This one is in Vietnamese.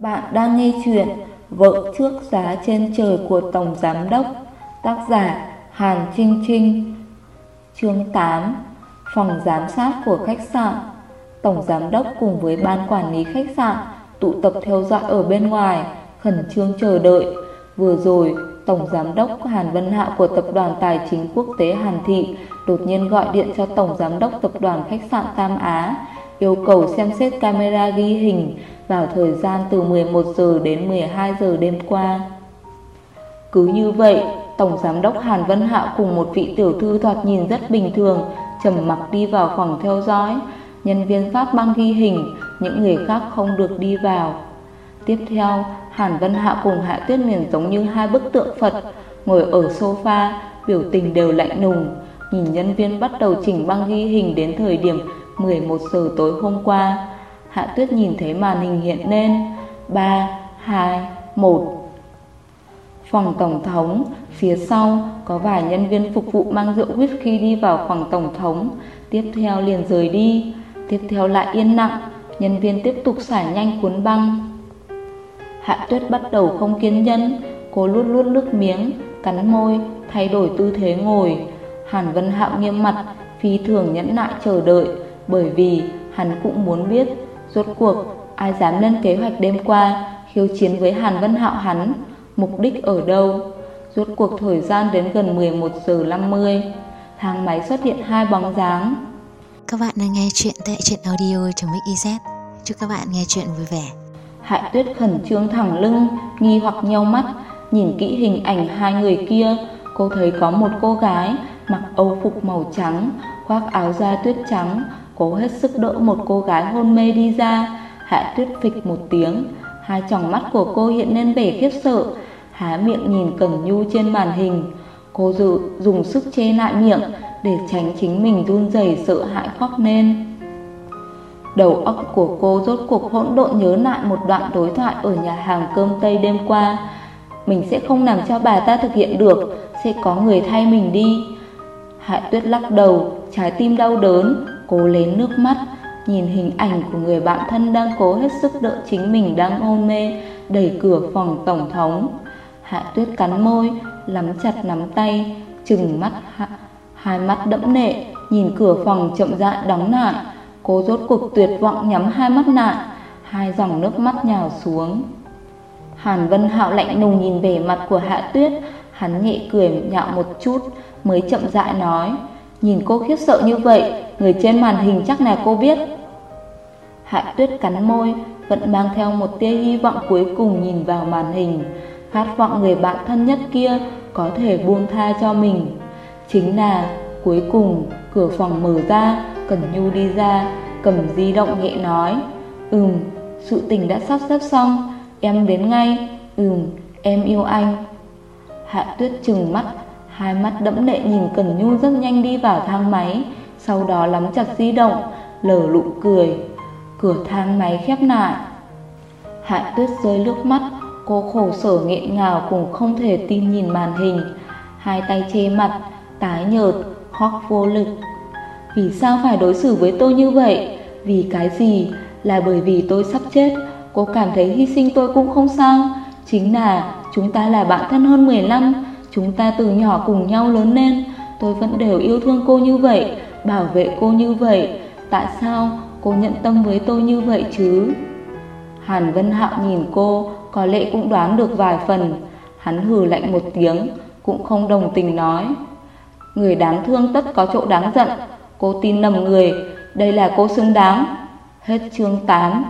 Bạn đang nghe chuyện Vợ trước giá trên trời của Tổng Giám Đốc, Tác giả Hàn Trinh Trinh. Chương 8 Phòng giám sát của khách sạn. Tổng Giám Đốc cùng với ban quản lý khách sạn tụ tập theo dõi ở bên ngoài, khẩn trương chờ đợi. Vừa rồi, Tổng Giám đốc Hàn Vân Hạo của Tập đoàn Tài chính Quốc tế Hàn Thị đột nhiên gọi điện cho Tổng Giám đốc Tập đoàn Khách sạn Tam Á, yêu cầu xem xét camera ghi hình vào thời gian từ 11 giờ đến 12 giờ đêm qua. Cứ như vậy, Tổng Giám đốc Hàn Vân Hạo cùng một vị tiểu thư thoạt nhìn rất bình thường, trầm mặc đi vào phòng theo dõi. Nhân viên phát băng ghi hình, những người khác không được đi vào. Tiếp theo, Hàn Vân Hạo cùng Hạ Tuyết Miền giống như hai bức tượng Phật, ngồi ở sofa, biểu tình đều lạnh lùng. Nhìn nhân viên bắt đầu chỉnh băng ghi hình đến thời điểm 11 giờ tối hôm qua. Hạ Tuyết nhìn thấy màn hình hiện lên. 3, 2, 1 Phòng Tổng thống Phía sau có vài nhân viên phục vụ mang rượu whisky đi vào phòng Tổng thống. Tiếp theo liền rời đi. Tiếp theo lại yên lặng. Nhân viên tiếp tục xả nhanh cuốn băng. Hạ Tuyết bắt đầu không kiên nhẫn. Cô lút lút nước miếng Cắn môi Thay đổi tư thế ngồi. Hàn Vân Hạo nghiêm mặt Phi thường nhẫn nại chờ đợi Bởi vì hắn cũng muốn biết Rốt cuộc ai dám lên kế hoạch đêm qua Khiêu chiến với Hàn Vân Hạo hắn? Mục đích ở đâu? Rốt cuộc thời gian đến gần 11 giờ 50 Thang máy xuất hiện hai bóng dáng. Các bạn đang nghe chuyện tại truyện audio.mix.iz Chúc các bạn nghe chuyện vui vẻ. Hạ tuyết khẩn trương thẳng lưng Nghi hoặc nhau mắt Nhìn kỹ hình ảnh hai người kia. Cô thấy có một cô gái Mặc âu phục màu trắng Khoác áo da tuyết trắng Cố hết sức đỡ một cô gái hôn mê đi ra. Hạ tuyết phịch một tiếng. Hai tròng mắt của cô hiện lên vẻ khiếp sợ. Há miệng nhìn Cẩn Nhu trên màn hình. Cô dự dùng sức che lại miệng Để tránh chính mình run rẩy sợ hãi khóc nên. Đầu óc của cô rốt cuộc hỗn độn nhớ lại một đoạn đối thoại ở nhà hàng cơm Tây đêm qua. Mình sẽ không làm cho bà ta thực hiện được, sẽ có người thay mình đi. Hạ tuyết lắc đầu, trái tim đau đớn, cố lấy nước mắt, nhìn hình ảnh của người bạn thân đang cố hết sức đỡ chính mình đang hôn mê, đẩy cửa phòng tổng thống. Hạ tuyết cắn môi, nắm chặt nắm tay, chừng mắt hạ, hai mắt đẫm nệ, nhìn cửa phòng chậm rãi đóng lại. Cô rốt cuộc tuyệt vọng nhắm hai mắt lại, hai dòng nước mắt nhào xuống. Hàn Vân Hạo lạnh lùng nhìn về mặt của Hạ Tuyết, hắn nhẹ cười nhạo một chút, mới chậm rãi nói, nhìn cô khiếp sợ như vậy, người trên màn hình chắc là cô biết. Hạ Tuyết cắn môi, vẫn mang theo một tia hy vọng cuối cùng nhìn vào màn hình, khát vọng người bạn thân nhất kia có thể buông tha cho mình. Chính là cuối cùng cửa phòng mở ra, Cẩn Nhu đi ra, cầm di động nhẹ nói, "Ừm, sự tình đã sắp xếp xong, em đến ngay. Ừm, em yêu anh." Hạ Tuyết trừng mắt, hai mắt đẫm lệ nhìn Cẩn Nhu rất nhanh đi vào thang máy, sau đó nắm chặt di động, lở lụ cười. Cửa thang máy khép lại. Hạ Tuyết rơi nước mắt, cô khổ sở nghẹn ngào cùng không thể tin nhìn màn hình, hai tay che mặt, tái nhợt, khóc vô lực. Vì sao phải đối xử với tôi như vậy? Vì cái gì? Là bởi vì tôi sắp chết, cô cảm thấy hy sinh tôi cũng không sao. Chính là chúng ta là bạn thân hơn 10 năm, chúng ta từ nhỏ cùng nhau lớn lên, tôi vẫn đều yêu thương cô như vậy, bảo vệ cô như vậy. Tại sao cô nhận tâm với tôi như vậy chứ? Hàn Vân Hạo nhìn cô, có lẽ cũng đoán được vài phần. Hắn hừ lạnh một tiếng, cũng không đồng tình nói. Người đáng thương tất có chỗ đáng giận, cô tin lầm người, đây là cô xứng đáng. Hết chương 8